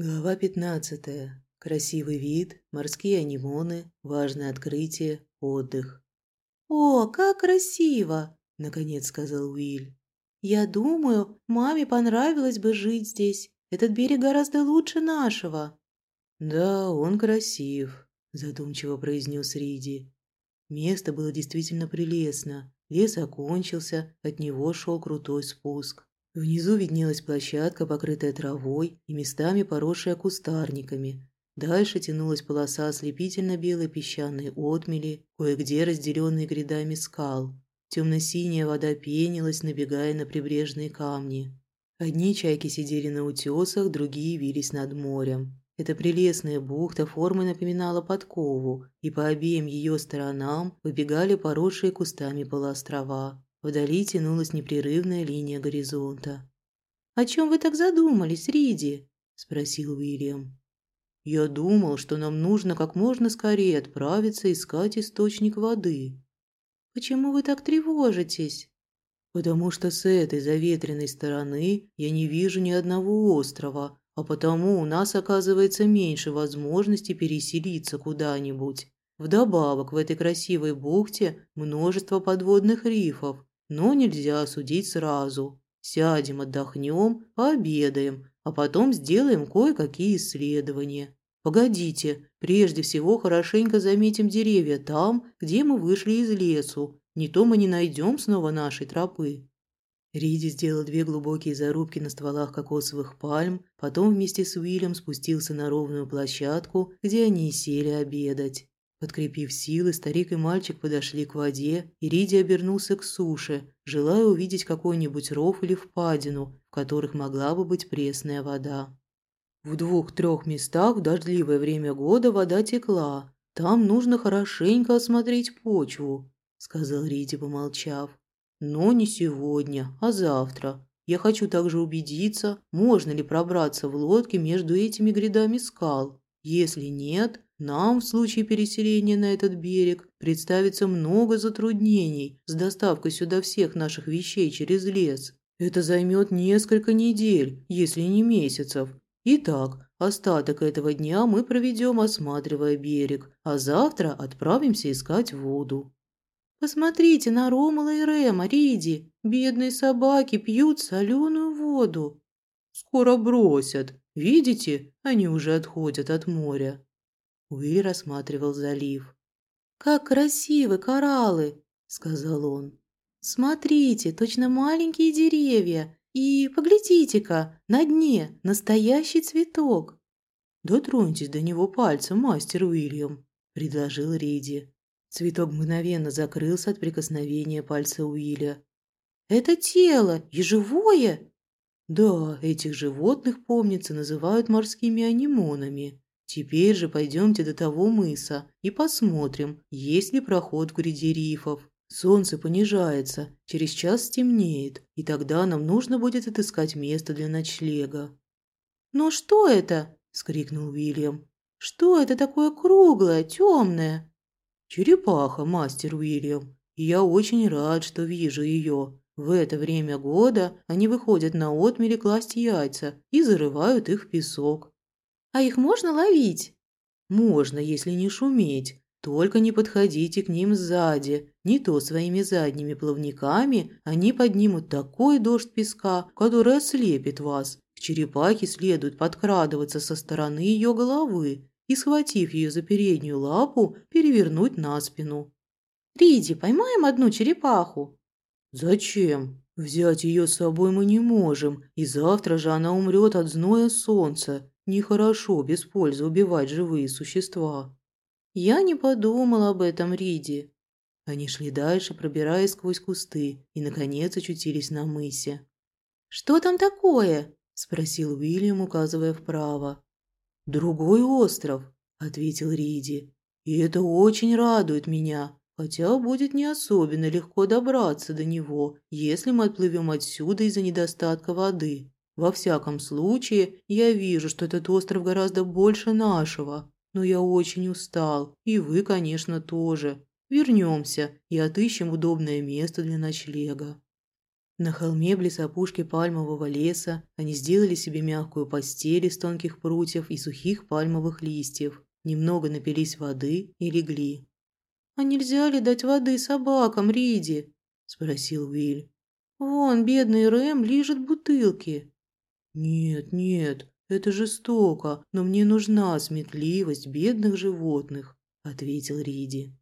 Глава 15. Красивый вид, морские анимоны, важное открытие, отдых. «О, как красиво!» – наконец сказал Уиль. «Я думаю, маме понравилось бы жить здесь. Этот берег гораздо лучше нашего». «Да, он красив», – задумчиво произнес Риди. Место было действительно прелестно. Лес окончился, от него шел крутой спуск. Внизу виднелась площадка, покрытая травой и местами поросшая кустарниками. Дальше тянулась полоса ослепительно-белой песчаной отмели, кое-где разделенной грядами скал. Темно-синяя вода пенилась, набегая на прибрежные камни. Одни чайки сидели на утесах, другие вились над морем. Эта прелестная бухта формой напоминала подкову, и по обеим ее сторонам выбегали поросшие кустами полуострова. Вдали тянулась непрерывная линия горизонта. «О чем вы так задумались, Риди?» – спросил Уильям. «Я думал, что нам нужно как можно скорее отправиться искать источник воды». «Почему вы так тревожитесь?» «Потому что с этой заветренной стороны я не вижу ни одного острова, а потому у нас оказывается меньше возможности переселиться куда-нибудь. Вдобавок в этой красивой бухте множество подводных рифов, но нельзя судить сразу. Сядем, отдохнем, пообедаем, а потом сделаем кое-какие исследования. Погодите, прежде всего хорошенько заметим деревья там, где мы вышли из лесу. Не то мы не найдем снова нашей тропы. Риди сделал две глубокие зарубки на стволах кокосовых пальм, потом вместе с Уиллем спустился на ровную площадку, где они сели обедать. Подкрепив силы, старик и мальчик подошли к воде, и Риди обернулся к суше, желая увидеть какой-нибудь ров или впадину, в которых могла бы быть пресная вода. В двух-трех местах в дождливое время года вода текла. Там нужно хорошенько осмотреть почву, сказал Риди, помолчав. Но не сегодня, а завтра. Я хочу также убедиться, можно ли пробраться в лодке между этими грядами скал. Если нет, нам в случае переселения на этот берег представится много затруднений с доставкой сюда всех наших вещей через лес. Это займет несколько недель, если не месяцев. Итак, остаток этого дня мы проведем, осматривая берег, а завтра отправимся искать воду. Посмотрите на Ромала и Рема, Риди. Бедные собаки пьют соленую воду. Скоро бросят. Видите, они уже отходят от моря. Уилли рассматривал залив. «Как красивы кораллы!» – сказал он. «Смотрите, точно маленькие деревья. И поглядите-ка, на дне настоящий цветок». «Дотроньтесь до него пальцем, мастер Уильям», – предложил Риди. Цветок мгновенно закрылся от прикосновения пальца Уилля. «Это тело и живое?» «Да, этих животных, помнится, называют морскими анимонами. Теперь же пойдемте до того мыса и посмотрим, есть ли проход в гряде рифов. Солнце понижается, через час стемнеет, и тогда нам нужно будет отыскать место для ночлега». «Но что это?» – скрикнул Уильям. «Что это такое круглое, темное?» «Черепаха, мастер Уильям, и я очень рад, что вижу ее. В это время года они выходят на отмели класть яйца и зарывают их в песок. А их можно ловить? Можно, если не шуметь. Только не подходите к ним сзади. Не то своими задними плавниками они поднимут такой дождь песка, который ослепит вас. К черепахе следует подкрадываться со стороны ее головы и, схватив ее за переднюю лапу, перевернуть на спину. «Риди, поймаем одну черепаху?» «Зачем? Взять ее с собой мы не можем, и завтра же она умрет от зноя солнца. Нехорошо без пользы убивать живые существа. Я не подумал об этом, Риди. Они шли дальше, пробираясь сквозь кусты, и, наконец, очутились на мысе. «Что там такое?» – спросил Уильям, указывая вправо. «Другой остров», – ответил Риди. «И это очень радует меня, хотя будет не особенно легко добраться до него, если мы отплывем отсюда из-за недостатка воды. Во всяком случае, я вижу, что этот остров гораздо больше нашего. Но я очень устал, и вы, конечно, тоже. Вернемся и отыщем удобное место для ночлега. На холме близ опушки пальмового леса они сделали себе мягкую постель из тонких прутьев и сухих пальмовых листьев, немного напились воды и легли. «А нельзя ли дать воды собакам, Риди?» – спросил Уиль. «Вон, бедный Рэм лижет бутылки». «Нет, нет, это жестоко, но мне нужна сметливость бедных животных», – ответил Риди.